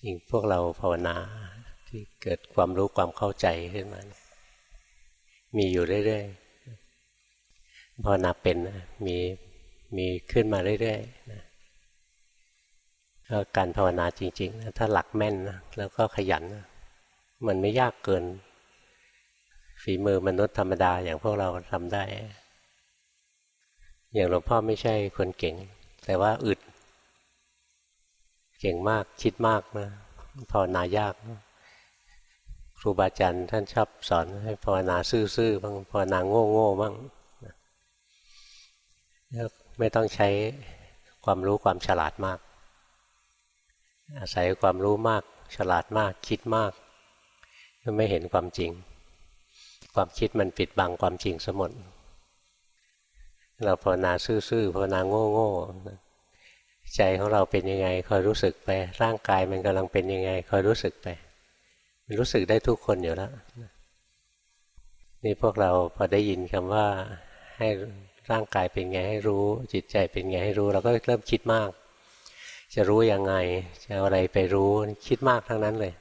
จริงพวกเราภาวนาที่เกิดความรู้ความเข้าใจขึ้นมา มีอยู่เรื่อยๆภาวนาเป็นมีมีขึ้นมาเรื่อยๆนะการภาวนาจริงๆนะถ้าหลักแม่นนะแล้วก็ขยันนะมันไม่ยากเกิน ฝีมือมนุษย์ธรรมดาอย่างพวกเราทำได้ อย่างหลวงพ่อไม่ใช่คนเก่ง แต่ว่าอึด เก่งมากคิดมากนะภาวนายาก ครูบาอาจารย์ท่านชอบสอนให้ภาวนาซื่อๆบ้างภาวนาโง่ๆบ้างไม่ต้องใช้ความรู้ความฉลาดมาก อาศัยความรู้มาก ฉลาดมากคิดมากก็ไม่เห็นความจริง ความคิดมันปิดบังความจริงสมดเราภาวนาซื่อๆภาวนาโง่ๆ ใจของเราเป็นยังไงคอยรู้สึกไป ร่างกายมันกำลังเป็นยังไงคอยรู้สึกไป มันรู้สึกได้ทุกคนอยู่แล้วนี่พวกเราพอได้ยินคำว่าให้ร่างกายเป็นไงให้รู้ จิตใจเป็นไงให้รู้ เราก็เริ่มคิดมาก จะรู้ยังไง จะอะไรไปรู้คิดมากทั้งนั้นเลย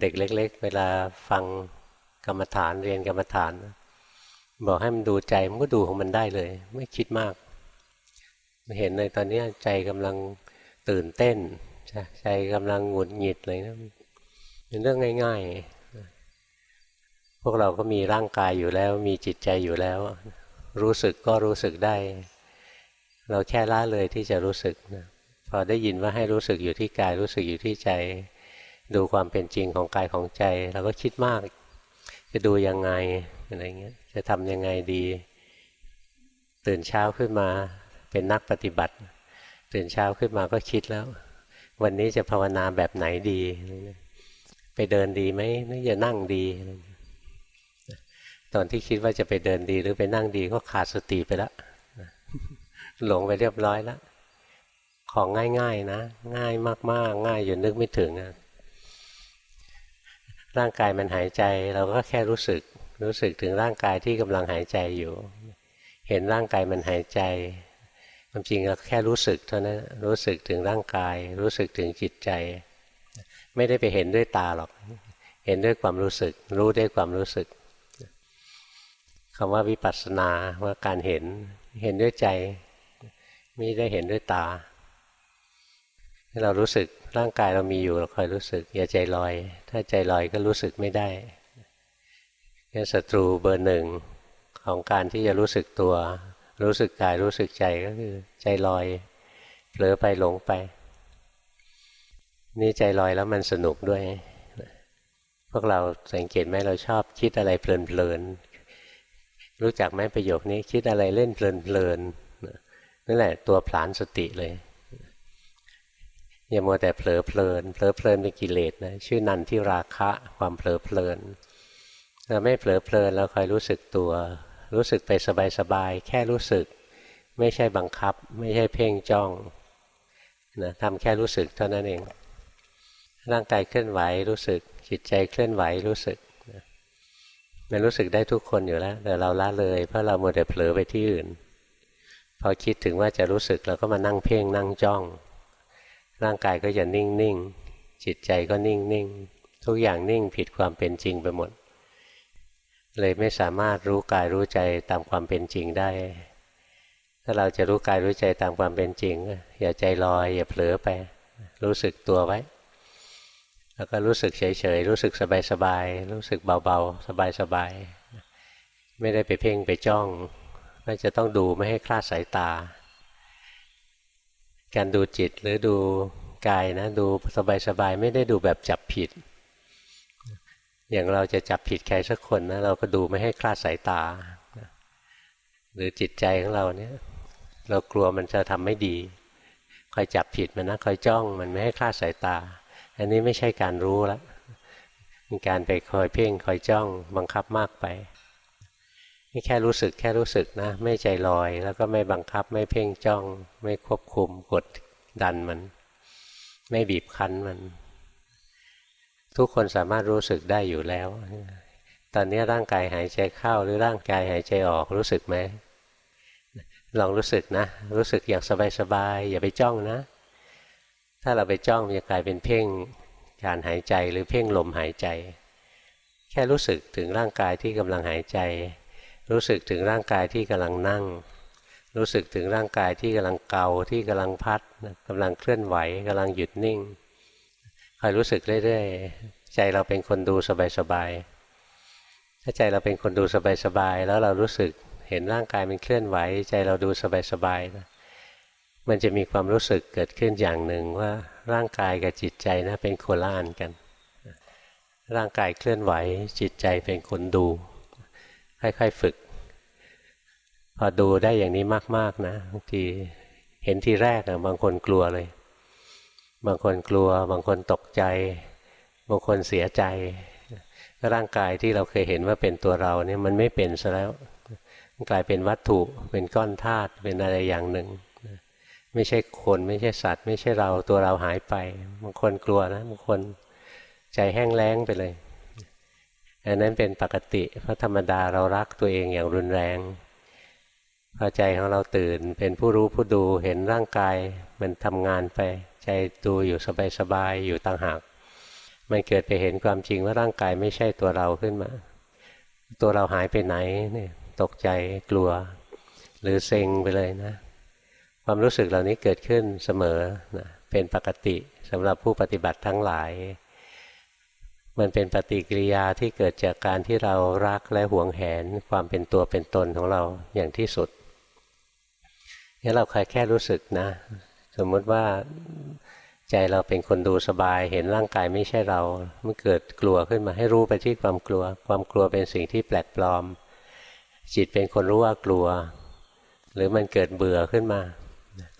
เด็กเล็ก ๆ เวลาฟังกรรมฐานเรียนกรรมฐาน บอกให้มันดูใจมันก็ดูของมันได้เลย ไม่คิดมาก เห็นเลยตอนนี้ใจกำลังตื่นเต้น ใจกำลังหงุดหงิดเลยนะเป็นเรื่องง่าย ๆ พวกเราก็มีร่างกายอยู่แล้ว มีจิตใจอยู่แล้ว รู้สึกก็รู้สึกได้ เราแค่ละเลยที่จะรู้สึกนะพอได้ยินว่าให้รู้สึกอยู่ที่กายรู้สึกอยู่ที่ใจ ดูความเป็นจริงของกายของใจเราก็คิดมาก จะดูยังไงอะไรเงี้ยจะทำยังไงดี ตื่นเช้าขึ้นมา เป็นนักปฏิบัติ ตื่นเช้าขึ้นมาก็คิดแล้ว วันนี้จะภาวนาแบบไหนดี ไปเดินดีไหมหรือจะนั่งดี ตอนที่คิดว่าจะไปเดินดีหรือไปนั่งดีก็ขาดสติไปแล้วหลงไปเรียบร้อยแล้วของง่ายๆนะ ง่ายมากๆ ง่ายจนนึกไม่ถึงนะร่างกายมันหายใจเราก็แค่รู้สึก รู้สึกถึงร่างกายที่กำลังหายใจอยู่ เห็นร่างกายมันหายใจ ความจริงเราแค่รู้สึกเท่านั้นรู้สึกถึงร่างกาย รู้สึกถึงจิตใจ ไม่ได้ไปเห็นด้วยตาหรอก เห็นด้วยความรู้สึก รู้ด้วยความรู้สึกคำว่าวิปัสสนาว่าการเห็นเห็นด้วยใจ ไม่ได้เห็นด้วยตาเรารู้สึกร่างกายเรามีอยู่เราคอยรู้สึก อย่าใจลอย ถ้าใจลอยก็รู้สึกไม่ได้นี่ศัตรูเบอร์หนึ่งของการที่จะรู้สึกตัว รู้สึกกายรู้สึกใจก็คือ ใจลอยเผลอไปหลงไป นี่ใจลอยแล้วมันสนุกด้วย พวกเราสังเกตไหมเราชอบคิดอะไรเพลินรู้จักไหมประโยคนี้คิดอะไรเล่นเพลินๆนั่นแหละตัวผลานสติเลย อย่ามัวแต่เผลอเพลินเผลอเพลินเป็นกิเลสนะชื่อนันที่ราคะความเผลอเพลินเราไม่เผลอเพลินเราคอยรู้สึกตัว รู้สึกไปสบายๆแค่รู้สึก ไม่ใช่บังคับ ไม่ใช่เพ่งจ้องนะทำแค่รู้สึกเท่านั้นเอง ร่างกายเคลื่อนไหวรู้สึก จิตใจเคลื่อนไหวรู้สึกมันรู้สึกได้ทุกคนอยู่แล้ว แต่เราละเลยเพราะเราหมดแต่เผลอไปที่อื่น พอคิดถึงว่าจะรู้สึกเราก็มานั่งเพ่งนั่งจ้อง ร่างกายก็จะนิ่งนิ่งจิตใจก็นิ่งนิ่งทุกอย่างนิ่งผิดความเป็นจริงไปหมด เลยไม่สามารถรู้กายรู้ใจตามความเป็นจริงได้ ถ้าเราจะรู้กายรู้ใจตามความเป็นจริง อย่าใจลอย อย่าเผลอไป รู้สึกตัวไว้ แล้วก็รู้สึกเฉยๆ รู้สึกสบายๆ รู้สึกเบาๆ สบายๆ ไม่ได้ไปเพ่งไปจ้องก็จะต้องดูไม่ให้คลาดสายตา การดูจิตหรือดูกายนะดูสบายๆ ไม่ได้ดูแบบจับผิด อย่างเราจะจับผิดใครสักคนนะเราก็ดูไม่ให้คลาดสายตา หรือจิตใจของเราเนี่ย เรากลัวมันจะทำไม่ดีคอยจับผิดมันนะคอยจ้องมันไม่ให้คลาดสายตา อันนี้ไม่ใช่การรู้แล้วเป็นการไปคอยเพ่งคอยจ้องบังคับมากไปนี่แค่รู้สึกแค่รู้สึกนะ ไม่ใจลอย แล้วก็ไม่บังคับไม่เพ่งจ้อง ไม่ควบคุมกดดันมัน ไม่บีบคั้นมัน ทุกคนสามารถรู้สึกได้อยู่แล้ว ตอนนี้ร่างกายหายใจเข้าหรือร่างกายหายใจออกรู้สึกไหมลองรู้สึกนะ รู้สึกอย่างสบายๆอย่าไปจ้องนะ ถ้าเราไปจ้องมันจะกลายเป็นเพ่งการหายใจหรือเพ่งลมหายใจ แค่รู้สึกถึงร่างกายที่กำลังหายใจ รู้สึกถึงร่างกายที่กำลังนั่ง รู้สึกถึงร่างกายที่กำลังเกาที่กำลังพัดกำลังเคลื่อนไหวกำลังหยุดนิ่ง คอยรู้สึกเรื่อยๆใจเราเป็นคนดูสบายๆถ้าใจเราเป็นคนดูสบายๆแล้วเรารู้สึกเห็นร่างกายมันเคลื่อนไหว ใจเราดูสบายๆนะมันจะมีความรู้สึกเกิดขึ้นอย่างหนึ่งว่าร่างกายกับจิตใจนะเป็นโคละอันกัน ร่างกายเคลื่อนไหว จิตใจเป็นคนดู ค่อยๆฝึก พอดูได้อย่างนี้มากๆนะบางทีเห็นทีแรกนะบางคนกลัวเลย บางคนกลัว บางคนตกใจ บางคนเสียใจ ร่างกายที่เราเคยเห็นว่าเป็นตัวเราเนี่ยมันไม่เป็นซะแล้วกลายเป็นวัตถุเป็นก้อนธาตุเป็นอะไรอย่างหนึ่ง ไม่ใช่คนไม่ใช่สัตว์ ไม่ใช่เราตัวเราหายไป บางคนกลัวนะบางคนใจแห้งแล้งไปเลยอันนั้นเป็นปกติเพราะธรรมดาเรารักตัวเองอย่างรุนแรงพอใจของเราตื่นเป็นผู้รู้ผู้ดูเห็นร่างกายมันทำงานไป ใจดูอยู่สบายๆอยู่ต่างหาก มันเกิดไปเห็นความจริงว่าร่างกายไม่ใช่ตัวเราขึ้นมา ตัวเราหายไปไหนเนี่ยตกใจกลัว หรือเซ็งไปเลยนะ ความรู้สึกเหล่านี้เกิดขึ้นเสมอนะเป็นปกติสำหรับผู้ปฏิบัติทั้งหลาย มันเป็นปฏิกิริยาที่เกิดจากการที่เรารักและหวงแหนความเป็นตัวเป็นตนของเราอย่างที่สุดนี่เราคอยแค่รู้สึกนะ สมมติว่าใจเราเป็นคนดูสบาย เห็นร่างกายไม่ใช่เราเมื่อเกิดกลัวขึ้นมาให้รู้ไปที่ความกลัว ความกลัวเป็นสิ่งที่แปลกปลอม จิตเป็นคนรู้ว่ากลัว หรือมันเกิดเบื่อขึ้นมา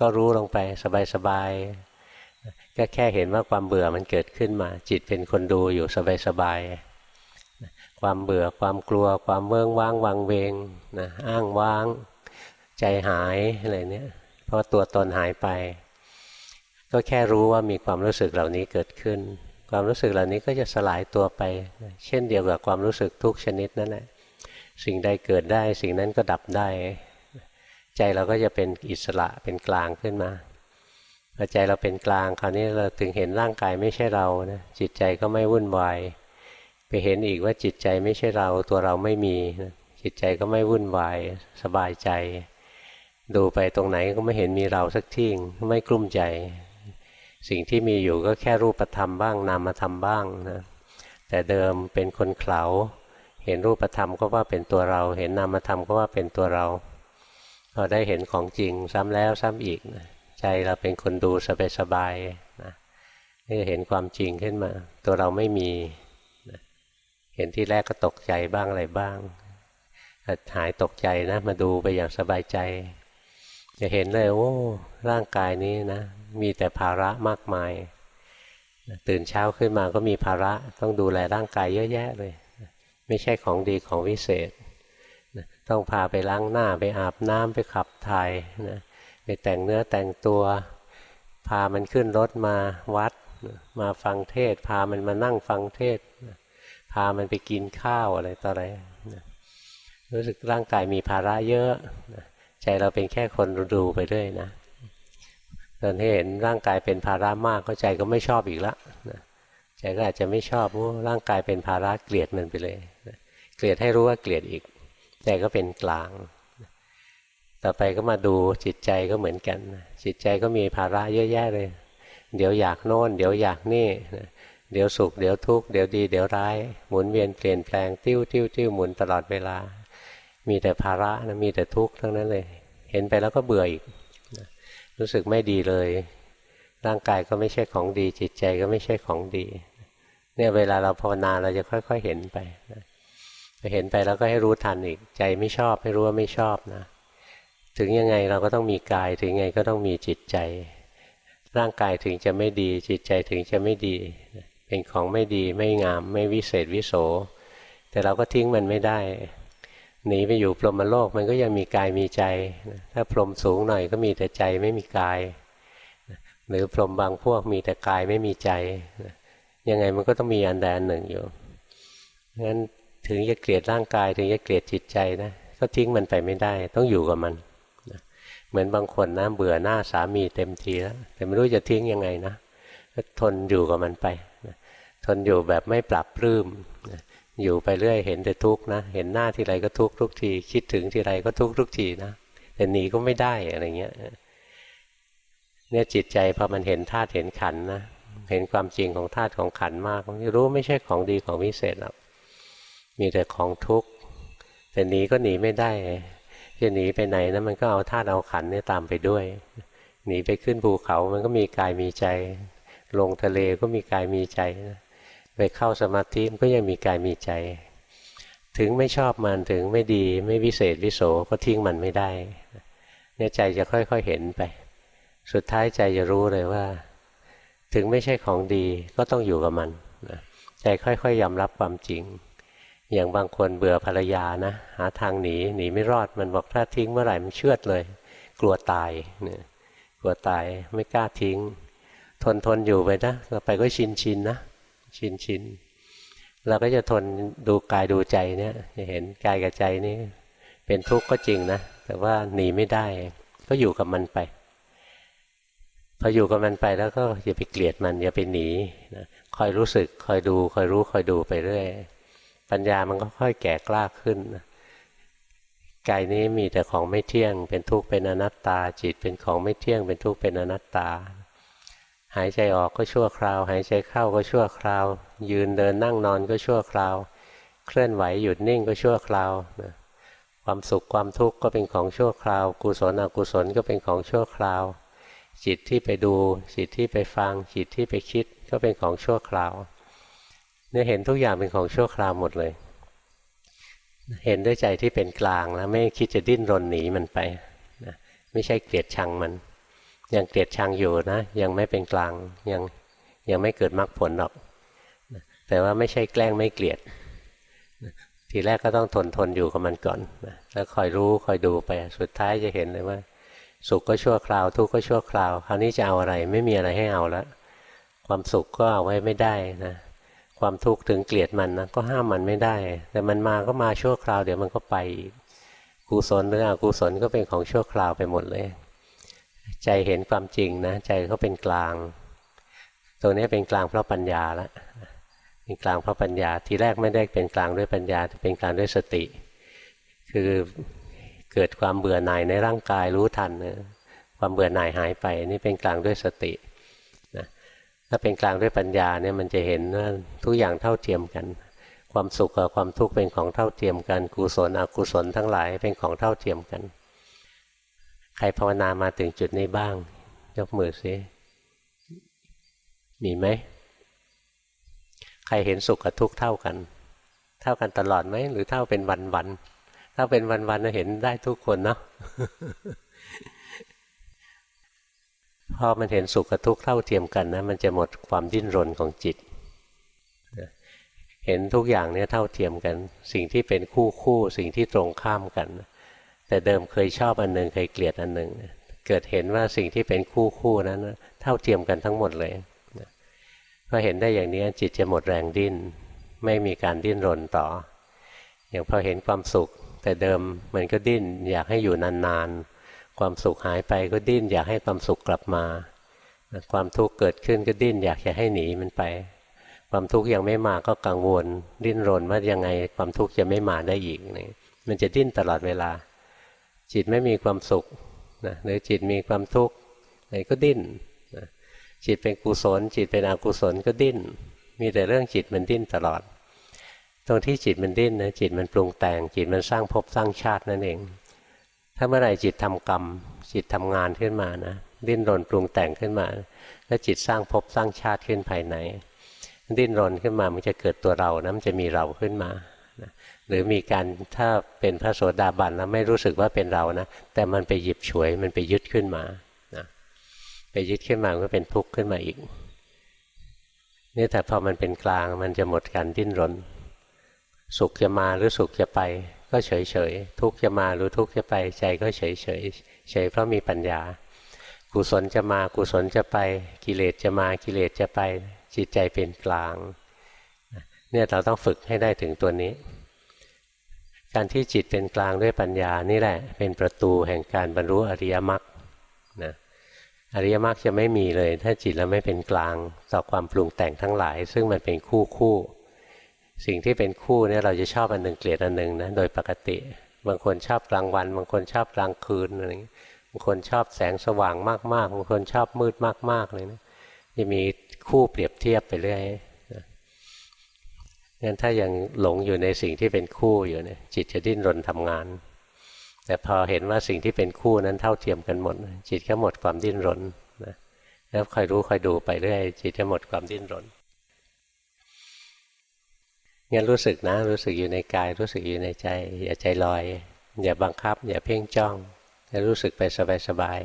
ก็รู้ลงไปสบายๆก็แค่เห็นว่าความเบื่อมันเกิดขึ้นมา จิตเป็นคนดูอยู่สบายๆความเบื่อความกลัว ความเมืองว่างวังเวงนะอ้างว้าง ใจหายอะไรเนี้ยเพราะตัวตนหายไป ก็แค่รู้ว่ามีความรู้สึกเหล่านี้เกิดขึ้น ความรู้สึกเหล่านี้ก็จะสลายตัวไป เช่นเดียวกับความรู้สึกทุกชนิดนั่นแหละสิ่งใดเกิดได้ สิ่งนั้นก็ดับได้ ใจเราก็จะเป็นอิสระเป็นกลางขึ้นมาพอใจเราเป็นกลางคราวนี้เราถึงเห็นร่างกายไม่ใช่เรานะจิตใจก็ไม่วุ่นวายไปเห็นอีกว่าจิตใจไม่ใช่เราตัวเราไม่มีนะจิตใจก็ไม่วุ่นวายสบายใจ ดูไปตรงไหนก็ไม่เห็นมีเราสักที่ไม่กลุ้มใจ สิ่งที่มีอยู่ก็แค่รูปธรรมบ้างนามธรรมบ้างนะแต่เดิมเป็นคนเขาเห็นรูปธรรมก็ว่าเป็นตัวเรา เห็นนามธรรมก็ว่าเป็นตัวเราพอได้เห็นของจริงซ้ำแล้วซ้ำอีกนะใจเราเป็นคนดูสบายๆนะนี่เห็นความจริงขึ้นมา ตัวเราไม่มีนะเห็นที่แรกก็ตกใจบ้างอะไรบ้างหายตกใจนะ มาดูไปอย่างสบายใจ จะเห็นเลยโอ้ร่างกายนี้นะ มีแต่ภาระมากมาย ตื่นเช้าขึ้นมาก็มีภาระต้องดูแลร่างกายเยอะแยะเลย ไม่ใช่ของดีของวิเศษ ต้องพาไปล้างหน้าไปอาบน้ำไปขับถ่ายนะไปแต่งเนื้อแต่งตัว พามันขึ้นรถมาวัด มาฟังเทศ พามันมานั่งฟังเทศ พามันไปกินข้าวอะไรต่ออะไรรู้สึกร่างกายมีภาระเยอะ ใจเราเป็นแค่คนดูไปเรื่อยนะ ตอนที่เห็นร่างกายเป็นภาระมากก็ใจก็ไม่ชอบอีกละใจก็อาจจะไม่ชอบร่างกายเป็นภาระเกลียดมันไปเลยเกลียดให้รู้ว่าเกลียดอีก ใจก็เป็นกลาง ต่อไปก็มาดูจิตใจก็เหมือนกัน จิตใจก็มีภาระเยอะแยะเลย เดี๋ยวอยากโน่น เดี๋ยวอยากนี่เดี๋ยวสุขเดี๋ยวทุกข์เดี๋ยวดีเดี๋ยวร้าย หมุนเวียนเปลี่ยนแปลงติ้วติ้วติ้วหมุนตลอดเวลา มีแต่ภาระนะมีแต่ทุกข์ทั้งนั้นเลย เห็นไปแล้วก็เบื่ออีก รู้สึกไม่ดีเลย ร่างกายก็ไม่ใช่ของดี จิตใจก็ไม่ใช่ของดี เนี่ยเวลาเราภาวนาเราจะค่อย ๆเห็นไปนะเห็นไปแล้วก็ให้รู้ทันอีกใจไม่ชอบให้รู้ว่าไม่ชอบนะถึงยังไงเราก็ต้องมีกายถึงยังไงก็ต้องมีจิตใจ ร่างกายถึงจะไม่ดี จิตใจถึงจะไม่ดี เป็นของไม่ดีไม่งาม ไม่วิเศษวิโส แต่เราก็ทิ้งมันไม่ได้ หนีไปอยู่พรหมโลกมันก็ยังมีกายมีใจ ถ้าพรหมสูงหน่อยก็มีแต่ใจไม่มีกาย หรือพรหมบางพวกมีแต่กายไม่มีใจ ยังไงมันก็ต้องมีอันใดอันหนึ่งอยู่งั้นถึงจะเกลียดร่างกายถึงจะเกลียดจิตใจนะก็ทิ้งมันไปไม่ได้ ต้องอยู่กับมันเหมือนบางคนนะเบื่อหน้าสามีเต็มทีแล้วแต่ไม่รู้จะทิ้งยังไงนะก็ทนอยู่กับมันไปทนอยู่แบบไม่ปรับปลื้ม อยู่ไปเรื่อยเห็นแต่ทุกข์นะ เห็นหน้าทีไรก็ทุกข์ทุกที คิดถึงทีไรก็ทุกข์ทุกทีนะแต่หนีก็ไม่ได้อะไรเงี้ยเนี่ยจิตใจพอมันเห็นธาตุเห็นขันนะเห็นความจริงของธาตุของขันมากรู้ไม่ใช่ของดีของวิเศษหรอกมีแต่ของทุกข์แต่หนีก็หนีไม่ได้จะหนีไปไหนนะมันก็เอาธาตุเอาขันเนี่ยตามไปด้วย หนีไปขึ้นภูเขามันก็มีกายมีใจ ลงทะเลก็มีกายมีใจ ไปเข้าสมาธิมันก็ยังมีกายมีใจ ถึงไม่ชอบมันถึงไม่ดีไม่วิเศษวิโสก็ทิ้งมันไม่ได้เนี่ยใจจะค่อยๆเห็นไป สุดท้ายใจจะรู้เลยว่า ถึงไม่ใช่ของดีก็ต้องอยู่กับมันใจค่อยๆยอมรับความจริง อย่างบางคนเบื่อภรรยานะ หาทางหนีหนีไม่รอดมันบอกถ้าทิ้งเมื่อไหร่มันเชื่อดเลย กลัวตายเนี่ยกลัวตายไม่กล้าทิ้ง ทนทนอยู่ไปนะเราไปก็ชินชินนะ ชินชินเราก็จะทนดูกายดูใจเนี่ยจะเห็นกายกับใจนี่เป็นทุกข์ก็จริงนะ แต่ว่าหนีไม่ได้ ก็อยู่กับมันไปพออยู่กับมันไปแล้วก็อย่าไปเกลียดมันอย่าไปหนีนะคอยรู้สึกคอยดูคอยรู้คอยดูไปเรื่อย ปัญญามันก็ค่อยแก่กล้าขึ้นกายนี้มีแต่ของไม่เที่ยง เป็นทุกข์เป็นอนัตตา จิตเป็นของไม่เที่ยง เป็นทุกข์เป็นอนัตตา หายใจออกก็ชั่วคราว หายใจเข้าก็ชั่วคราว ยืนเดินนั่งนอนก็ชั่วคราว เคลื่อนไหวหยุดนิ่งก็ชั่วคราวนะความสุขความทุกข์ก็เป็นของชั่วคราว กุศลอกุศลก็เป็นของชั่วคราว จิตที่ไปดู จิตที่ไปฟัง จิตที่ไปคิดก็เป็นของชั่วคราว เนี่ยเห็นทุกอย่างเป็นของชั่วคราวหมดเลย เห็นด้วยใจที่เป็นกลางแล้วไม่คิดจะดิ้นรนหนีมันไปนะไม่ใช่เกลียดชังมัน ยังเกลียดชังอยู่นะ ยังไม่เป็นกลางยังยังไม่เกิดมรรคผลหรอก แต่ว่าไม่ใช่แกล้งไม่เกลียด ทีแรกก็ต้องทนทนอยู่กับมันก่อนนะแล้วคอยรู้คอยดูไปสุดท้ายจะเห็นเลยว่า สุขก็ชั่วคราว ทุกข์ก็ชั่วคราว คราวนี้จะเอาอะไรไม่มีอะไรให้เอาแล้วความสุขก็เอาไว้ไม่ได้นะความทุกข์ถึงเกลียดมันนะก็ห้ามมันไม่ได้ แต่มันมาก็มาชั่วคราวเดี๋ยวมันก็ไปกุศลหรืออกุศลก็เป็นของชั่วคราวไปหมดเลย ใจเห็นความจริงนะใจเขาเป็นกลาง ตรงนี้เป็นกลางเพราะปัญญาละเป็นกลางเพราะปัญญาทีแรกไม่ได้เป็นกลางด้วยปัญญาแต่เป็นกลางด้วยสติ คือเกิดความเบื่อหน่ายในร่างกายรู้ทันนะความเบื่อหน่ายหายไปนี่เป็นกลางด้วยสติถ้าเป็นกลางด้วยปัญญาเนี่ยมันจะเห็นว่าทุกอย่างเท่าเทียมกัน ความสุขกับความทุกข์เป็นของเท่าเทียมกันกุศลอกุศลทั้งหลายเป็นของเท่าเทียมกัน ใครภาวนามาถึงจุดนี้บ้าง ยกมือซิมีไหม ใครเห็นสุขกับทุกข์เท่ากัน เท่ากันตลอดไหม หรือเท่าเป็นวันวันถ้าเป็นวันวันเห็นได้ทุกคนเนาะพอมันเห็นสุขกับทุกข์เท่าเทียมกันนะมันจะหมดความดิ้นรนของจิต เห็นทุกอย่างเนี่ยเท่าเทียมกัน สิ่งที่เป็นคู่คู่ สิ่งที่ตรงข้ามกัน แต่เดิมเคยชอบอันหนึ่งเคยเกลียดอันหนึ่งเกิดเห็นว่าสิ่งที่เป็นคู่คู่นั้นเท่าเทียมกันทั้งหมดเลยพอเห็นได้อย่างนี้จิตจะหมดแรงดิ้น ไม่มีการดิ้นรนต่อ อย่างพอเห็นความสุข แต่เดิมมันก็ดิ้นอยากให้อยู่นานๆ ความสุขหายไปก็ดิ้นอยากให้ความสุขกลับมา ความทุกข์เกิดขึ้นก็ดิ้นอยากจะให้หนีมันไป ความทุกข์ยังไม่มาก็กังวล ดิ้นรนว่ายังไงความทุกข์จะไม่มาได้อีกนี่มันจะดิ้นตลอดเวลา จิตไม่มีความสุขนะหรือจิตมีความทุกข์อะไรก็ดิ้นนะจิตเป็นกุศล จิตเป็นอกุศลก็ดิ้น มีแต่เรื่องจิตมันดิ้นตลอด ตรงที่จิตมันดิ้นนะจิตมันปรุงแต่ง จิตมันสร้างภพสร้างชาตินั่นเอง ถ้าเมื่อไหร่จิตทำกรรม จิตทำงานขึ้นมานะดิ้นรนปรุงแต่งขึ้นมา แล้วจิตสร้างภพสร้างชาติขึ้นภายในดิ้นรนขึ้นมามันจะเกิดตัวเรานะมันจะมีเราขึ้นมา หรือมีการถ้าเป็นพระโสดาบันแล้วไม่รู้สึกว่าเป็นเรานะ แต่มันไปหยิบฉวยมันไปยึดขึ้นมานะไปยึดขึ้นมาก็เป็นทุกข์ขึ้นมาอีกนี่แต่พอมันเป็นกลางมันจะหมดการดิ้นรน สุขจะมาหรือสุขจะไป ก็เฉยเฉยทุกข์จะมาหรือทุกข์จะไปใจก็เฉยเฉยเฉยเพราะมีปัญญา กุศลจะมากุศลจะไป กิเลสจะมากิเลสจะไป จิตใจเป็นกลางเนี่ยเราต้องฝึกให้ได้ถึงตัวนี้ การที่จิตเป็นกลางด้วยปัญญานี่แหละ เป็นประตูแห่งการบรรลุอริยมรรคนะอริยมรรคจะไม่มีเลย ถ้าจิตเราไม่เป็นกลางต่อความปรุงแต่งทั้งหลาย ซึ่งมันเป็นคู่คู่ สิ่งที่เป็นคู่เนี่ยเราจะชอบอันหนึ่งเกลียดอันหนึ่งนะโดยปกติ บางคนชอบกลางวัน บางคนชอบกลางคืนอะไรบางคนชอบแสงสว่างมากๆบางคนชอบมืดมากๆเลยนะจะมีคู่เปรียบเทียบไปเรื่อย งั้นถ้ายังหลงอยู่ในสิ่งที่เป็นคู่อยู่เนี่ยจิตจะดิ้นรนทำงาน แต่พอเห็นว่าสิ่งที่เป็นคู่นั้นเท่าเทียมกันหมด จิตก็หมดความดิ้นรนนะแล้วคอยรู้คอยดูไปเรื่อยจิตจะหมดความดิ้นรนงั้นรู้สึกนะ รู้สึกอยู่ในกาย รู้สึกอยู่ในใจ อย่าใจลอย อย่าบังคับ อย่าเพ่งจ้องจะรู้สึกไปสบาย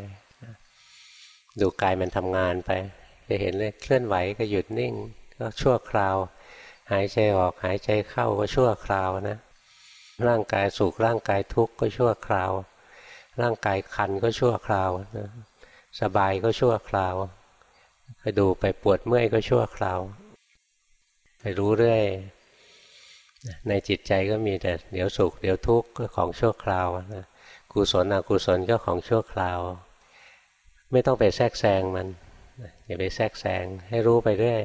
ๆดูกายมันทำงานไป จะเห็นเลยเคลื่อนไหวก็หยุดนิ่ง ก็ชั่วคราว หายใจออกหายใจเข้าก็ชั่วคราวนะ ร่างกายสุขร่างกายทุกข์ก็ชั่วคราว ร่างกายคันก็ชั่วคราวนะสบายก็ชั่วคราวไปดูไปปวดเมื่อยก็ชั่วคราว ไปรู้เรื่อยในจิตใจก็มีแต่เดี๋ยวสุขเดี๋ยวทุกข์ก็ของชั่วคราวนะกุศลอกุศลก็ของชั่วคราว ไม่ต้องไปแทรกแซงมันอย่าไปแทรกแซงให้รู้ไปเรื่อย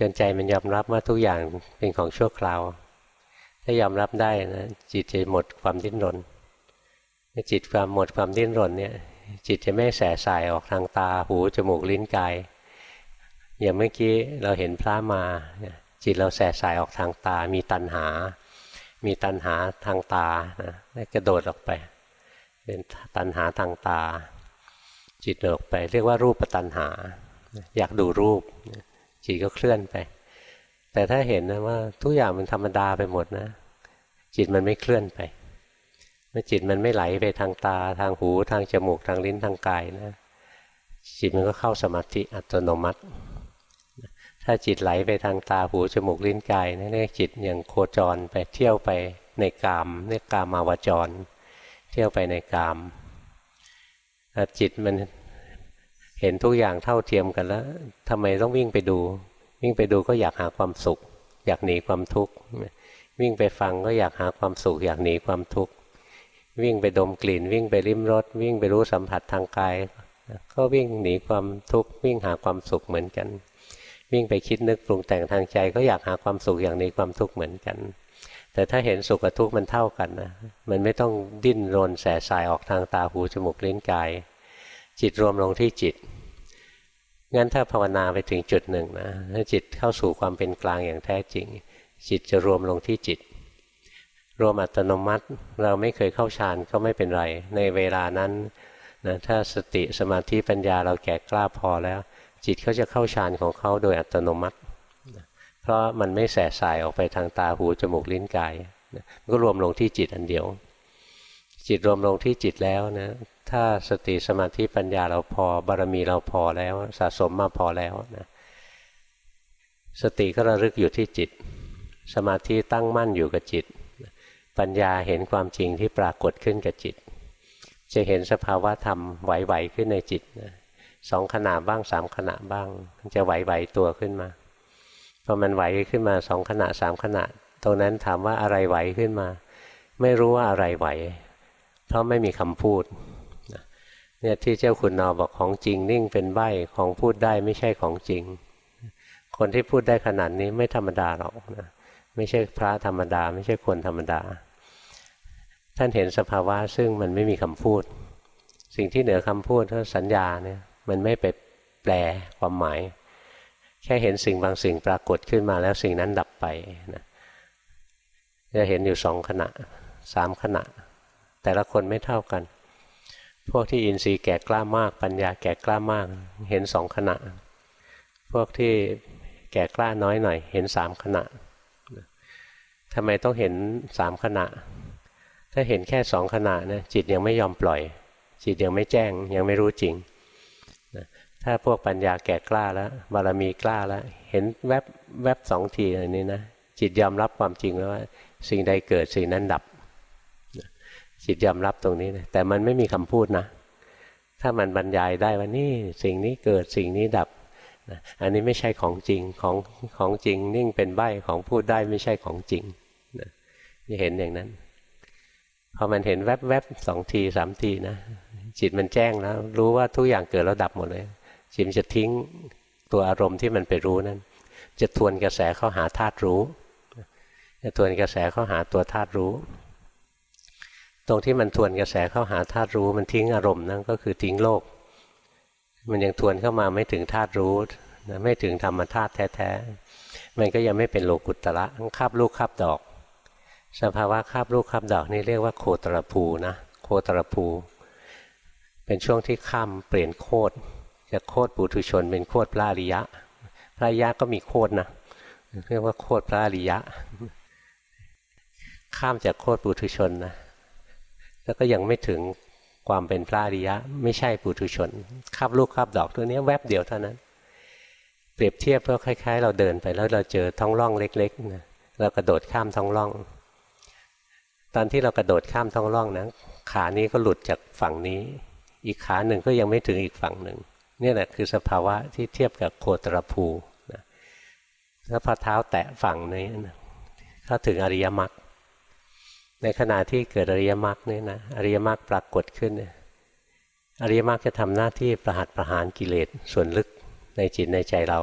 จนใจมันยอมรับว่าทุกอย่างเป็นของชั่วคราว ถ้ายอมรับได้นะจิตจะหมดความดิ้นรนจิตความหมดความดิ้นรนเนี่ย จิตจะไม่แสสายออกทางตาหูจมูกลิ้นกายอย่างเมื่อกี้เราเห็นพระมาจิตเราแสสายออกทางตา มีตัณหา มีตัณหาทางตานะกระโดดออกไป เป็นตัณหาทางตา จิตออกไป เรียกว่ารูปตัณหา อยากดูรูป จิตก็เคลื่อนไป แต่ถ้าเห็นนะว่าทุกอย่างมันธรรมดาไปหมดนะ จิตมันไม่เคลื่อนไป เมื่อจิตมันไม่ไหลไปทางตาทางหูทางจมูกทางลิ้นทางกายนะจิตมันก็เข้าสมาธิอัตโนมัติ ถ้าจิตไหลไปทางตาหูจมูกลิ้นกายนะนี่จิตอยังโคจรไปเที่ยวไปในกามเรียกกามาวจร เที่ยวไปในกามจิตมัน เห็นทุกอย่างเท่าเทียมกันแล้วทำไมต้องวิ่งไปดู วิ่งไปดูก็อยากหาความสุข อยากหนีความทุกข์วิ่งไปฟังก็อยากหาความสุข อยากหนีความทุกข์วิ่งไปดมกลิ่น วิ่งไปริมรสวิ่งไปรู้สัมผัสทางกาย ก็วิ่งหนีความทุกข์วิ่งหาความสุขเหมือนกัน วิ่งไปคิดนึกปรุงแต่งทางใจ ก็อยากหาความสุขอย่างนี้ความทุกข์เหมือนกัน แต่ถ้าเห็นสุขกับทุกข์มันเท่ากันนะมันไม่ต้องดิ้นรนแสสายออกทางตาหูจมูกลิ้นกาย จิตรวมลงที่จิตงั้นถ้าภาวนาไปถึงจุดหนึ่งนะถ้าจิตเข้าสู่ความเป็นกลางอย่างแท้จริง จิตจะรวมลงที่จิต รวมอัตโนมัติเราไม่เคยเข้าฌานก็ไม่เป็นไร ในเวลานั้นนะถ้าสติสมาธิปัญญาเราแก่กล้าพอแล้ว จิตเขาจะเข้าฌานของเขาโดยอัตโนมัติ เพราะมันไม่แสสายออกไปทางตาหูจมูกลิ้นกายมันก็รวมลงที่จิตอันเดียว จิตรวมลงที่จิตแล้วนะ ถ้าสติสมาธิปัญญาเราพอบารมีเราพอแล้วสะสมมาพอแล้วนะสติก็ระลึกอยู่ที่จิต สมาธิตั้งมั่นอยู่กับจิต ปัญญาเห็นความจริงที่ปรากฏขึ้นกับจิต จะเห็นสภาวะธรรมไหวๆขึ้นในจิตสองขณะบ้างสามขณะบ้าง จะไหวๆตัวขึ้นมาพอมันไหวขึ้นมาสองขณะสามขณะตรงนั้นถามว่าอะไรไหวขึ้นมา ไม่รู้ว่าอะไรไหว เพราะไม่มีคำพูด เนี่ยที่เจ้าคุณนอบอกของจริงนิ่งเป็นใบของพูดได้ไม่ใช่ของจริง คนที่พูดได้ขนาดนี้ไม่ธรรมดาหรอกนะไม่ใช่พระธรรมดา ไม่ใช่คนธรรมดา ท่านเห็นสภาวะซึ่งมันไม่มีคำพูด สิ่งที่เหนือคำพูดเท่าสัญญาเนี่ยมันไม่ไปแปลความหมาย แค่เห็นสิ่งบางสิ่งปรากฏขึ้นมาแล้วสิ่งนั้นดับไปนะจะเห็นอยู่สองขณะสามขณะ แต่ละคนไม่เท่ากัน พวกที่อินทรีย์แก่กล้ามาก ปัญญาแก่กล้ามาก เห็นสองขณะ พวกที่แก่กล้าน้อยหน่อย เห็นสามขณะทำไมต้องเห็นสามขณะ ถ้าเห็นแค่สองขณะนะจิตยังไม่ยอมปล่อย จิตยังไม่แจ้งยังไม่รู้จริงถ้าพวกปัญญาแก่กล้าแล้วบารมีกล้าแล้วเห็นแวบแวบสองทีอะไรนี้นะจิตยอมรับความจริงแล้วว่า สิ่งใดเกิดสิ่งนั้นดับ จิตยอมรับตรงนี้นะแต่มันไม่มีคำพูดนะ ถ้ามันบรรยายได้ว่านี่สิ่งนี้เกิดสิ่งนี้ดับนะอันนี้ไม่ใช่ของจริงของของจริง นิ่งเป็นใบของพูดได้ไม่ใช่ของจริงนะจะเห็นอย่างนั้น พอมันเห็นแวบๆสองทีสามทีนะจิตมันแจ้งแล้วรู้ว่าทุกอย่างเกิดแล้วดับหมดเลยจิตจะทิ้งตัวอารมณ์ที่มันไปรู้นั้น จะทวนกระแสเข้าหาธาตุรู้จะทวนกระแสเข้าหาตัวธาตุรู้ ตรงที่มันทวนกระแสเข้าหาธาตุรู้มันทิ้งอารมณ์นั่นก็คือทิ้งโลก มันยังทวนเข้ามาไม่ถึงธาตุรู้ไม่ถึงธรรมธาตุแท้ๆมันก็ยังไม่เป็นโลกุตตะคาบลูกคาบดอก สภาวะคาบลูกคาบดอกนี่เรียกว่าโคตรภูนะโคตรภู เป็นช่วงที่ข้ามเปลี่ยนโคตรจากโคตรปุถุชน เป็นโคตรพระอริยะ พระอริยะก็มีโคตรนะเรียกว่าโคตรพระอริยะ ข้ามจากโคตรปุถุชนนะ แล้วก็ยังไม่ถึงความเป็นพระอริยะ ไม่ใช่ปุถุชนคาบลูกคาบดอกตัวนี้แวบเดียวเท่านั้น เปรียบเทียบก็คล้าย ๆ เราเดินไปแล้วเราเจอท้องร่องเล็กๆนะเรากระโดดข้ามท้องร่อง ตอนที่เรากระโดดข้ามท้องร่องนะขานี้ก็หลุดจากฝั่งนี้ อีกขาหนึ่งก็ยังไม่ถึงอีกฝั่งหนึ่งนี่แหละคือสภาวะที่เทียบกับโคตรภูนะถ้าพอเท้าแตะฝั่งนี้นะถ้าถึงอริยมรรค ในขณะที่เกิดอริยมรรคนี่นะอริยมรรคปรากฏขึ้น อริยมรรคจะทำหน้าที่ประหัตประหารกิเลสส่วนลึกในจิตในใจเรา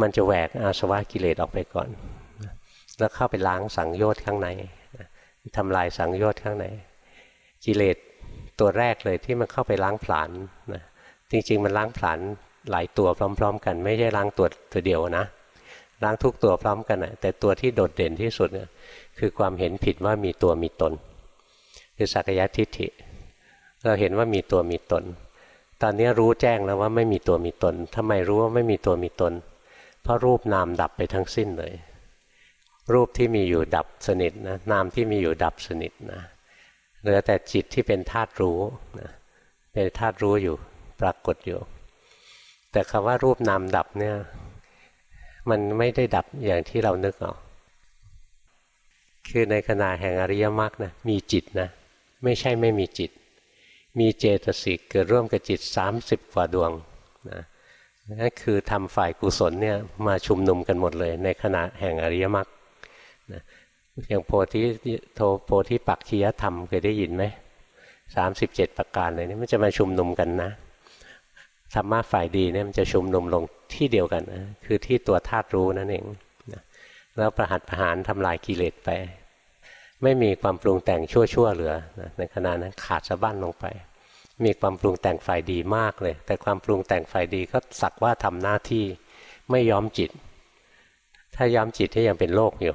มันจะแหวกอาสวะกิเลสออกไปก่อน แล้วเข้าไปล้างสังโยชน์ข้างในนะทำลายสังโยชน์ข้างใน กิเลสตัวแรกเลยที่มันเข้าไปล้างผลาญนะจริง ๆ มันล้างผลาญหลายตัวพร้อม ๆ กัน ไม่ใช่ล้างตัวตัวเดียวนะ ล้างทุกตัวพร้อมกันนะแต่ตัวที่โดดเด่นที่สุดเนี่ยคือความเห็นผิดว่ามีตัวมีตน คือสักยทิฏฐิ เราเห็นว่ามีตัวมีตน ตอนนี้รู้แจ้งแล้วว่าไม่มีตัวมีตนทำไมรู้ว่าไม่มีตัวมีตน เพราะรูปนามดับไปทั้งสิ้นเลย รูปที่มีอยู่ดับสนิทนะนามที่มีอยู่ดับสนิทนะเหลือแต่จิตที่เป็นธาตุรู้นะเป็นธาตุรู้อยู่ปรากฏอยู่ แต่คำว่ารูปนามดับเนี่ย มันไม่ได้ดับอย่างที่เรานึกออกคือในขณะแห่งอริยมรรคนะมีจิตนะ ไม่ใช่ไม่มีจิต มีเจตสิกเกิดร่วมกับจิต 30 กว่าดวงนะนั่นคือทำฝ่ายกุศลเนี่ยมาชุมนุมกันหมดเลย ในขณะแห่งอริยมรรคนะอย่างโพธิโทโพธิปักคียธรรมเคยได้ยินไหมสามสิบเจ็ดประการเลยนี่มันจะมาชุมนุมกันนะ ธรรมะฝ่ายดีเนี่ยมันจะชุมนุมลงที่เดียวกันนะคือที่ตัวธาตุรู้นั่นเองนะแล้วประหัตประหารทำลายกิเลสไป ไม่มีความปรุงแต่งชั่วๆเหลือนะในขณะนั้นขาดสะบั้นลงไป มีความปรุงแต่งฝ่ายดีมากเลย แต่ความปรุงแต่งฝ่ายดีก็สักว่าทำหน้าที่ไม่ย้อมจิต ถ้าย้อมจิตที่ยังเป็นโลกอยู่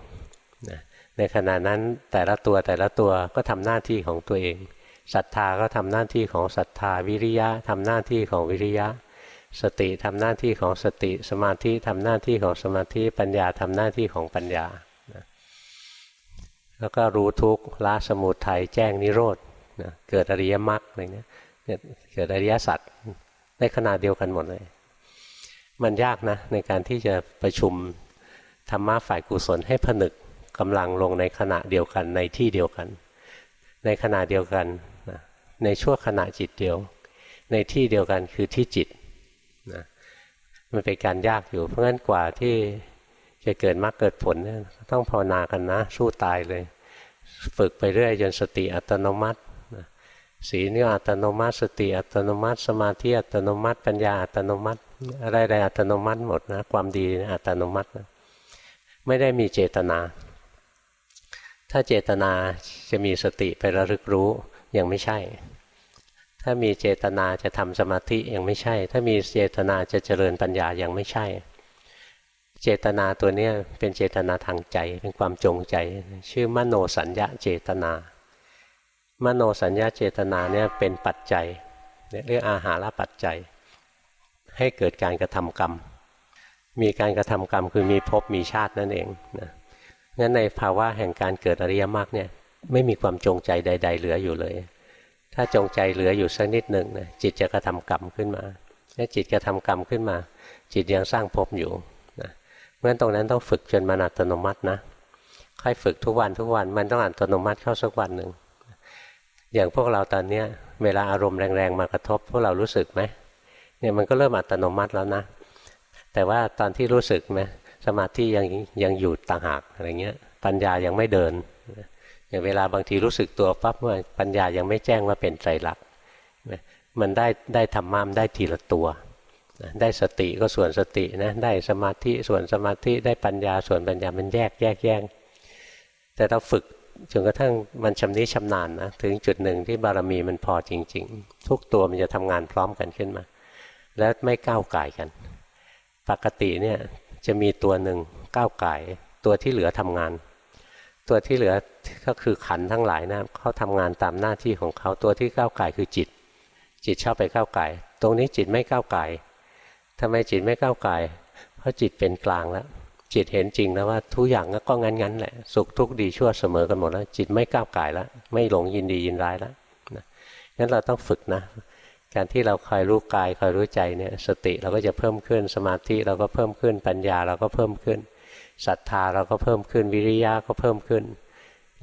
นะในขณะนั้นแต่ละตัวแต่ละตัวก็ทำหน้าที่ของตัวเอง ศรัทธาก็ทำหน้าที่ของศรัทธาวิริยะทำหน้าที่ของวิริยะ สติทำหน้าที่ของสติ สมาธิทำหน้าที่ของสมาธิปัญญาทำหน้าที่ของปัญญาแล้วก็รู้ทุกข์ละสมุทัยแจ้งนิโรธนะเกิดอริยมรรคอะไรเนี้ยเกิดอริยสัจในขณะเดียวกันหมดเลย มันยากนะในการที่จะประชุมธรรมะฝ่ายกุศลให้ผนึกกำลังลงในขณะเดียวกันในที่เดียวกัน ในขณะเดียวกัน ในช่วงขณะจิตเดียว ในที่เดียวกันคือที่จิตนะมันเป็นการยากอยู่ เพราะงั้นกว่าที่จะเกิดมรรคเกิดผลต้องภาวนากันนะ สู้ตายเลย ฝึกไปเรื่อยจนสติอัตโนมัติสีนี่อัตโนมัติ สติอัตโนมัติ สมาธิอัตโนมัติ ปัญญาอัตโนมัติ อะไรๆอัตโนมัติหมดนะ ความดีอัตโนมัตินะไม่ได้มีเจตนา ถ้าเจตนาจะมีสติไประลึกรู้ ยังไม่ใช่ ถ้ามีเจตนาจะทำสมาธิยังไม่ใช่ ถ้ามีเจตนาจะเจริญปัญญายังไม่ใช่ เจตนาตัวนี้เป็นเจตนาทางใจเป็นความจงใจ ชื่อมโนสัญญาเจตนา มโนสัญญาเจตนาเนี่ยเป็นปัจจัยเรียกอาหารปัจจัย ให้เกิดการกระทำกรรม มีการกระทำกรรมคือมีภพมีชาตินั่นเองนะงั้นในภาวะแห่งการเกิดอริยมรรคเนี่ย ไม่มีความจงใจใด ๆ เหลืออยู่เลย ถ้าจงใจเหลืออยู่สักนิดหนึ่งนะจิตจะกระทำกรรมขึ้นมาถ้าจิตกระทำกรรมขึ้นมา จิตยังสร้างภพอยู่เพราะฉะนั้นตรงนั้นต้องฝึกจนมันอัตโนมัตินะค่อยฝึกทุกวันทุกวันมันต้องอัตโนมัติเข้าสักวันหนึ่งอย่างพวกเราตอนเนี้ยเวลาอารมณ์แรงๆมากระทบพวกเรารู้สึกไหมเนี่ยมันก็เริ่มอัตโนมัติแล้วนะ แต่ว่าตอนที่รู้สึกไหมสมาธิยังยังอยู่ต่างหากอะไรเงี้ยปัญญายังไม่เดิน อย่างเวลาบางทีรู้สึกตัวปั๊บเมื่อปัญญายังไม่แจ้งว่าเป็นไตรลักษณ์มันได้ได้ธรรมะมันได้ทีละตัวได้สติก็ส่วนสตินะได้สมาธิส่วนสมาธิได้ปัญญาส่วนปัญญามันแยกแยกแยกแต่เราฝึกจนกระทั่งมันชำนิชำนาญนะถึงจุดหนึ่งที่บารมีมันพอจริง ๆ ทุกตัวมันจะทำงานพร้อมกันขึ้นมา แล้วไม่ก้าวไก่กัน ปกติเนี่ยจะมีตัวหนึ่งก้าวไก่ตัวที่เหลือทำงาน ตัวที่เหลือ ก็คือขันทั้งหลายนะเขาทำงานตามหน้าที่ของเขาตัวที่ก้าวไก่คือจิต จิตชอบไปก้าวไก่ ตรงนี้จิตไม่ก้าวไก่ทำไมจิตไม่ก้าวไก่เพราะจิตเป็นกลางแล้วจิตเห็นจริงแล้วว่าทุกอย่างก็งั้นๆแหละสุขทุกข์ดีชั่วเสมอกันหมดแล้วจิตไม่ก้าวไก่แล้วไม่หลงยินดียินร้ายแล้วงั้นเราต้องฝึกนะ การที่เราคอยรู้กายคอยรู้ใจเนี่ยสติเราก็จะเพิ่มขึ้นสมาธิเราก็เพิ่มขึ้นปัญญาเราก็เพิ่มขึ้นศรัทธาเราก็เพิ่มขึ้นวิริยะก็เพิ่มขึ้น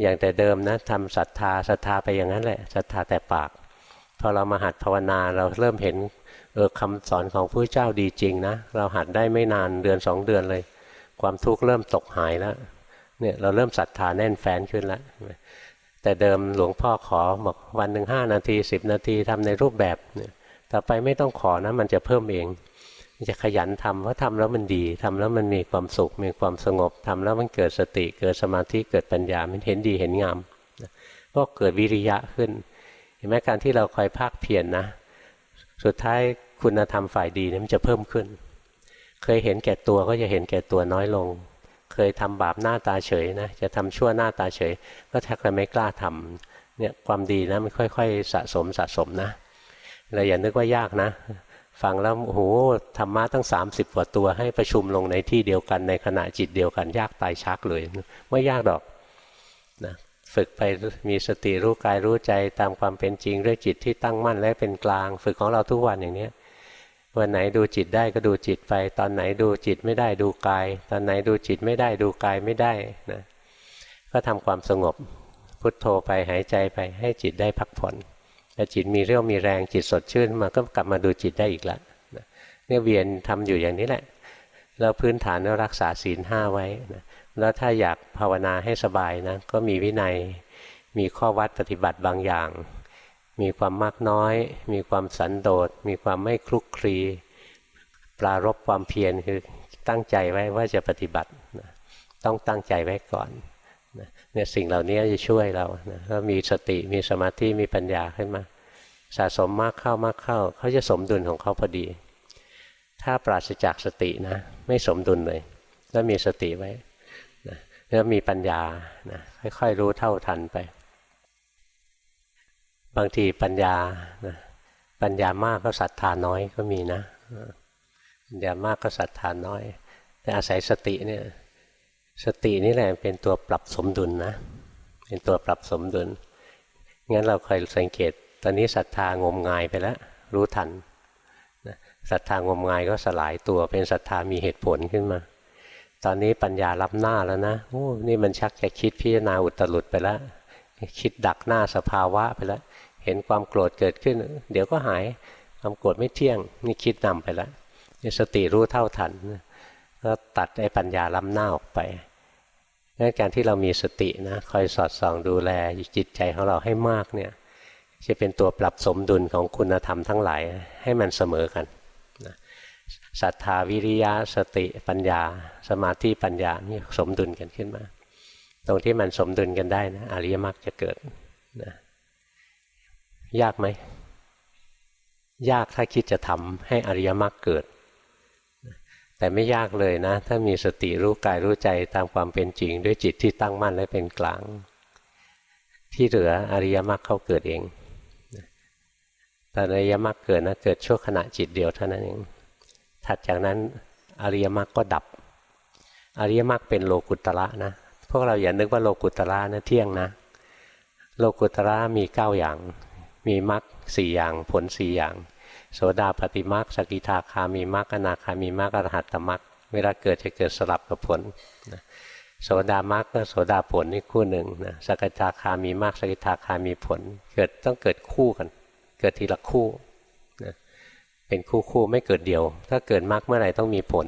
อย่างแต่เดิมนะทำศรัทธาศรัทธาไปอย่างนั้นแหละศรัทธาแต่ปากพอเรามาหัดภาวนาเราเริ่มเห็นเออคำสอนของพระเจ้าดีจริงนะเราหัดได้ไม่นานเดือนสองเดือนเลย ความทุกข์เริ่มตกหายแล้วเนี่ยเราเริ่มศรัทธาแน่นแฟ้นขึ้นแล้วแต่เดิมหลวงพ่อขอบอกวันหนึ่งห้านาทีสิบนาทีทำในรูปแบบเนี่ยต่อไปไม่ต้องขอนะมันจะเพิ่มเอง จะขยันทำเพราะทำแล้วมันดีทำแล้วมันมีความสุขมีความสงบทำแล้วมันเกิดสติเกิดสมาธิเกิดปัญญามันเห็นดีเห็นงามก็เกิดวิริยะขึ้น เห็นไหมการที่เราคอยภาคเพียรนนะสุดท้ายคุณธรรมฝ่ายดีนี่มันจะเพิ่มขึ้น เคยเห็นแก่ตัวก็จะเห็นแก่ตัวน้อยลง เคยทำบาปหน้าตาเฉยนะจะทำชั่วหน้าตาเฉย ก็แทบจะไม่กล้าทำเนี่ยความดีนะมันค่อย ๆ สะสมสะสมนะเราอย่านึกว่ายากนะ ฟังแล้วโอ้โหธรรมะตั้ง 30 กว่าตัวให้ประชุมลงในที่เดียวกันในขณะจิตเดียวกัน ยากตายชักเลยไม่ยากดอกนะฝึกไปมีสติรู้กายรู้ใจตามความเป็นจริงด้วยจิตที่ตั้งมั่นและเป็นกลาง ฝึกของเราทุกวันอย่างนี้วันไหนดูจิตได้ก็ดูจิตไป ตอนไหนดูจิตไม่ได้ดูกาย ตอนไหนดูจิตไม่ได้ดูกายไม่ได้นะก็ทำความสงบพุทโธไปหายใจไปให้จิตได้พักผ่อน แต่จิตมีเรี่ยวมีแรงจิตสดชื่นมาก็กลับมาดูจิตได้อีกล้วเนี่ยเวียนทำอยู่อย่างนี้แหละแล้วพื้นฐานก็รักษาศีลห้าไว้นะแล้วถ้าอยากภาวนาให้สบายนะก็มีวินัยมีข้อวัดปฏิบัติบางอย่าง มีความมากน้อย มีความสันโดษ มีความไม่คลุกคลีปรารบความเพียรคือตั้งใจไว้ว่าจะปฏิบัตินะต้องตั้งใจไว้ก่อน เนี่ยสิ่งเหล่านี้จะช่วยเรานะก็มีสติมีสมาธิมีปัญญาขึ้นมา สะสมมากเข้ามากเข้า เขาจะสมดุลของเขาพอดี ถ้าปราศจากสตินะ ไม่สมดุลเลย แล้วมีสติไว้นะแล้วมีปัญญานะค่อยๆรู้เท่าทันไป บางทีปัญญานะปัญญามากก็ศรัทธาน้อยก็มีนะปัญญามากก็ศรัทธาน้อย แต่อาศัยสติเนี่ย สตินี่แหละเป็นตัวปรับสมดุลนะ เป็นตัวปรับสมดุล งั้นเราคอยสังเกต ตอนนี้ศรัทธางมงายไปแล้ว รู้ทันศรัทธางมงายก็สลายตัวเป็นศรัทธามีเหตุผลขึ้นมา ตอนนี้ปัญญารับหน้าแล้วนะโอ้นี่มันชักจะคิดพิจารณาอุตรุดไปแล้ว คิดดักหน้าสภาวะไปแล้ว เห็นความโกรธเกิดขึ้น เดี๋ยวก็หาย ความโกรธไม่เที่ยง นี่คิดนำไปแล้วนี่สติรู้เท่าทัน แล้วตัดไอ้ปัญญาล้ำหน้าออกไปงั้นการที่เรามีสตินะคอยสอดส่องดูแลจิตใจของเราให้มากเนี่ยจะเป็นตัวปรับสมดุลของคุณธรรมทั้งหลายให้มันเสมอกันศรัทธาวิริยะสติปัญญา สมาธิปัญญานี่สมดุลกันขึ้นมา ตรงที่มันสมดุลกันได้นะอริยมรรคจะเกิดนะยากไหมยากถ้าคิดจะทำให้อริยมรรคเกิด แต่ไม่ยากเลยนะ ถ้ามีสติรู้กายรู้ใจตามความเป็นจริง ด้วยจิตที่ตั้งมั่นและเป็นกลาง ที่เหลืออริยมรรคเขาเกิดเองตอนอริยมรรคเกิดนะเกิดชั่วขณะจิตเดียวเท่านั้นเอง ถัดจากนั้นอริยมรรคก็ดับ อริยมรรคเป็นโลกุตระนะ พวกเราอย่านึกว่าโลกุตระนะเที่ยงนะ โลกุตระมีเก้าอย่าง มีมรรคสี่อย่างผลสี่อย่าง โสดาปัตติมรรคสกิทาคามีมรรคอนาคามีมรรคอรหัตตมรรคเวลาเกิดจะเกิดสลับกับผลโสดามรรคก็โสดาผลนี่คู่หนึ่งนะสกิทาคามีมรรคสกิทาคามีผล เกิดต้องเกิดคู่กัน เกิดทีละคู่นะเป็นคู่คู่ไม่เกิดเดียว ถ้าเกิดมรรคเมื่อไหร่ต้องมีผล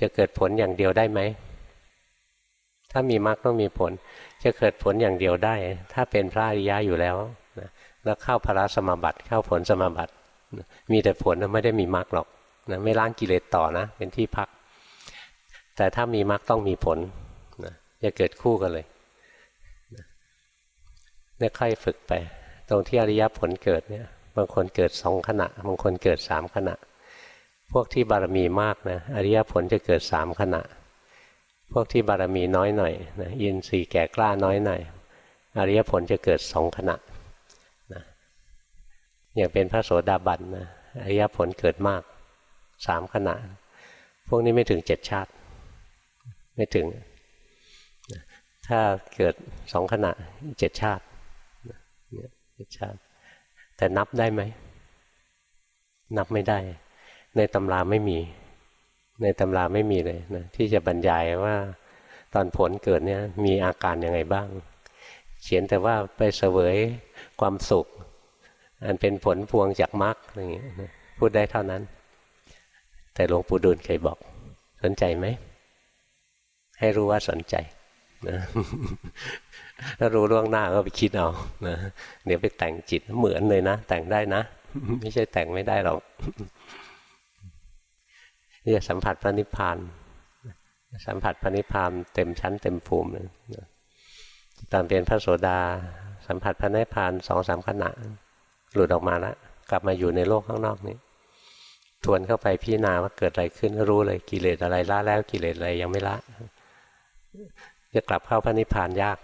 จะเกิดผลอย่างเดียวได้ไหมถ้ามีมรรคต้องมีผล จะเกิดผลอย่างเดียวได้ ถ้าเป็นพระอริยะอยู่แล้วนะแล้วเข้าพระสมบัติเข้าผลสมบัติ มีแต่ผลไม่ได้มีมรรคหรอกนะไม่ล้างกิเลสต่อนะ เป็นที่พัก แต่ถ้ามีมรรคต้องมีผลนะจะเกิดคู่กันเลยเนี่ยค่อยฝึกไป ตรงที่อริยผลเกิดเนี่ย บางคนเกิดสองขณะ บางคนเกิดสามขณะ พวกที่บารมีมากนะอริยผลจะเกิดสามขณะ พวกที่บารมีน้อยหน่อยนะยินสี่แก่กล้าน้อยหน่อยอริยผลจะเกิดสองขณะ อย่างเป็นพระโสดาบันนะอริยผลเกิดมากสามขณะ พวกนี้ไม่ถึงเจ็ดชาติ ไม่ถึง ถ้าเกิดสองขณะเจ็ดชาติเจ็ดชาติ แต่นับได้ไหม นับไม่ได้ ในตำราไม่มี ในตำราไม่มีเลยนะที่จะบรรยายว่าตอนผลเกิดเนี่ยมีอาการยังไงบ้าง เขียนแต่ว่าไปเสวยความสุข อันเป็นผลพวงจากมรรคอะไรอย่างเงี้ยพูดได้เท่านั้น แต่หลวงปู่ดูลเคยบอก สนใจไหม ให้รู้ว่าสนใจนะถ้ารู้ล่วงหน้าก็ไปคิดเอานะเดี๋ยวไปแต่งจิตเหมือนเลยนะ แต่งได้นะ ไม่ใช่แต่งไม่ได้หรอกนี่จะสัมผัสพระนิพพานสัมผัสพระนิพพานเต็มชั้นเต็มภูมิตอนเป็นพระโสดา สัมผัสพระนิพพานสองสามขณะ หลุดออกมาแล้วกลับมาอยู่ในโลกข้างนอกนี้ทวนเข้าไปพิจารณาว่าเกิดอะไรขึ้นก็รู้เลยกิเลสอะไรละแล้วกิเลสอะไรยังไม่ละ จะกลับเข้าพระนิพพานยาก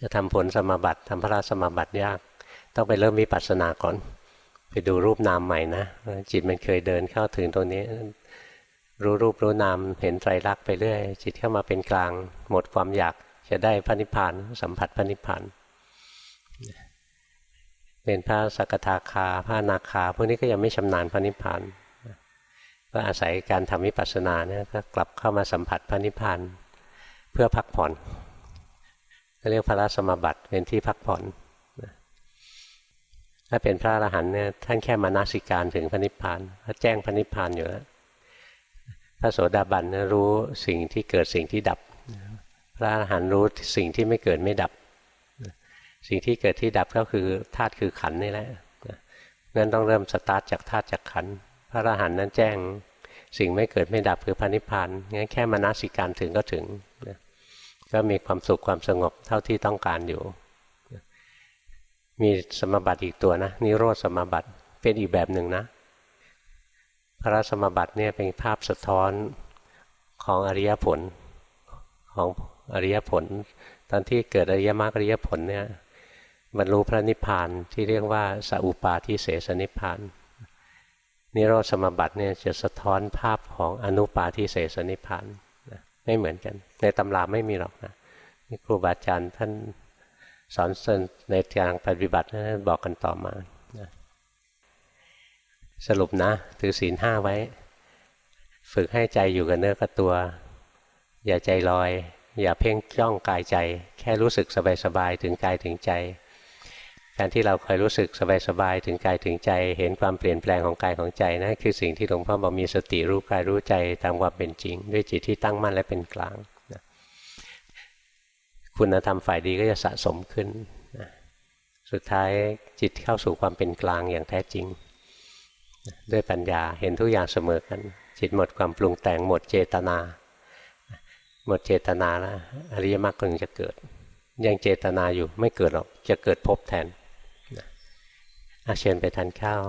จะทำผลสมบัติทำพระราสมบัติยาก ต้องไปเริ่มวิปัสสนาก่อน ไปดูรูปนามใหม่นะจิตมันเคยเดินเข้าถึงตรงนี้ รู้รูปรู้นามเห็นไตรลักษณ์ไปเรื่อยจิตเข้ามาเป็นกลาง หมดความอยากจะได้พระนิพพานสัมผัสพระนิพพาน เป็นพระสกทาคาพระนาคาพวกนี้ก็ยังไม่ชำนาญพระนิพพานก็อาศัยการทำวิปัสสนาเนี่ยก็กลับเข้ามาสัมผัสพระนิพพานเพื่อพักผ่อนเรียกพระสมบัติเป็นที่พักผ่อนถ้าเป็นพระอรหันต์เนี่ยท่านแค่มานาสิการถึงพระนิพพานพระแจ้งพระนิพพานอยู่แล้วพระโสดาบันรู้สิ่งที่เกิดสิ่งที่ดับ พระอรหันต์รู้สิ่งที่ไม่เกิดไม่ดับ สิ่งที่เกิดที่ดับก็คือธาตุคือขันนี่แหละนั่นต้องเริ่มสตาร์ทจากธาตุจากขันพระอรหันต์นั้นแจ้ง สิ่งไม่เกิดไม่ดับคือพระนิพพานงั้นแค่มานาสิการถึงก็ถึงก็มีความสุขความสงบเท่าที่ต้องการอยู่ มีสมบัติอีกตัวนะนิโรธสมบัติเป็นอีกแบบหนึ่งนะ พระสมบัติเนี่ยเป็นภาพสะท้อนของอริยผลของอริยผล ตอนที่เกิดอริยมรรคอริยผลเนี่ย บรรลุพระนิพพานที่เรียกว่าสัพปาทิเสสนิพพาน นิโรธสมบัติเนี่ยจะสะท้อนภาพของอนุปาทิเสสนิพพานนะไม่เหมือนกัน ในตำราไม่มีหรอกนะนครูบาอาจารย์ท่านสอนเสนในทางปฏิบัตินะบอกกันต่อมานะสรุปนะ ถือศีลห้าไว้ ฝึกให้ใจอยู่กับเนื้อกับตัว อย่าใจลอย อย่าเพ่งจ้องกายใจ แค่รู้สึกสบายๆถึงกายถึงใจ การที่เราคอยรู้สึกสบายๆถึงกายถึงใจ เห็นความเปลี่ยนแปลงของกายของใจนะั่นคือสิ่งที่หลวงพ่อบอกมีสติรู้กายรู้ใจตามความเป็นจริง ด้วยจิตที่ตั้งมั่นและเป็นกลางนะคุณธรรมฝ่ายดีก็จะสะสมขึ้นนะสุดท้ายจิตเข้าสู่ความเป็นกลางอย่างแท้จริงนะด้วยปัญญาเห็นทุกอย่างเสมอกัน จิตหมดความปรุงแต่งหมดเจตนา หมดเจตนาแล้วอริยมรรคก็จะเกิด ยังเจตนาอยู่ไม่เกิดหรอกจะเกิดพบแทน อาเชิญไปทานข้าว